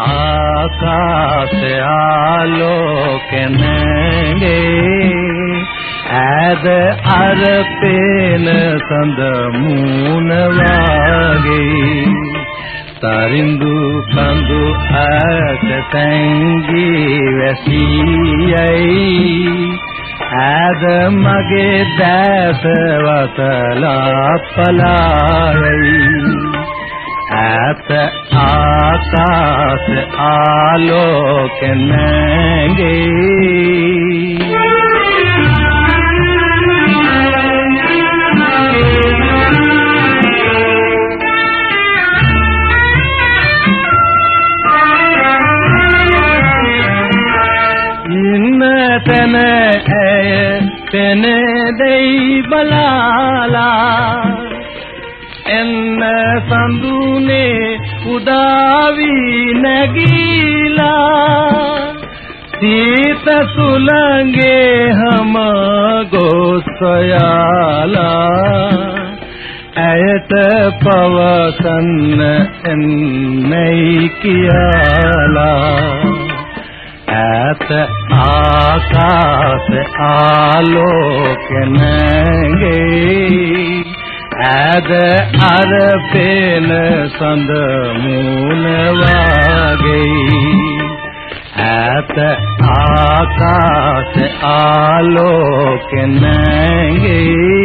ආකාශ ආලෝක නැගේ ඈද අර පේන සඳ මූණ වාගේ තරිඳු කඳු ඈත තැංගී වැසියයි ඈද මගේ දැස වසලා පලාවයි ඈත ආකාශ ආලෝක නැගේ තැන ඇය තැන දෙයි බලාලා. එන්න සඳුනේ උදාවි නැගීලා. සීත සුලංගේ හම ගොස්සයාලා. ඇයට පවසන්න එන්නයි කියාලා. ඈත ආකාශ ආලෝක නැගේ ඈද අර පේන සඳ මූණ වාගේ ඈත ආකාශ ආලෝක නැගේ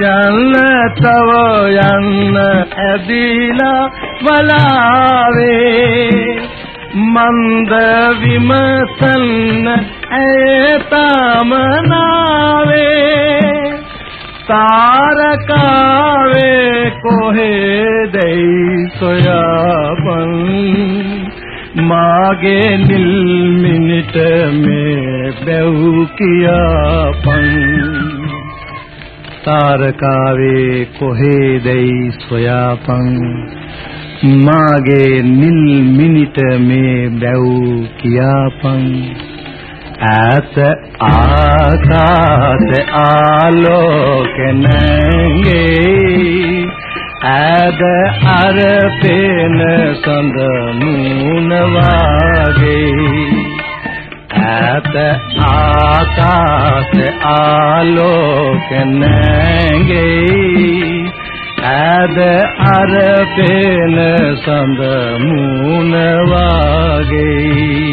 යන්න තව යන්න ඇදිලා වලාවේ මන්ද විමසන්න ඇය තමනාවේ තාරකාවේ කොහෙදයි සොයාපන්? මාගේ නිල් මිනිට මේ බැව් කියාපන්. තාරකාවේ කොහෙදයි සොයාපන්? මාගේ නිල් මිනිට මේ බැව් කියාපන්. ඈත ආකාශ ආලෝක නැගේ ඈද අර පේන සඳ මූණ වාගේ ඈත ආකාශ ආලෝක නැගේ ඈද අර පේන සඳ මූණ වාගේ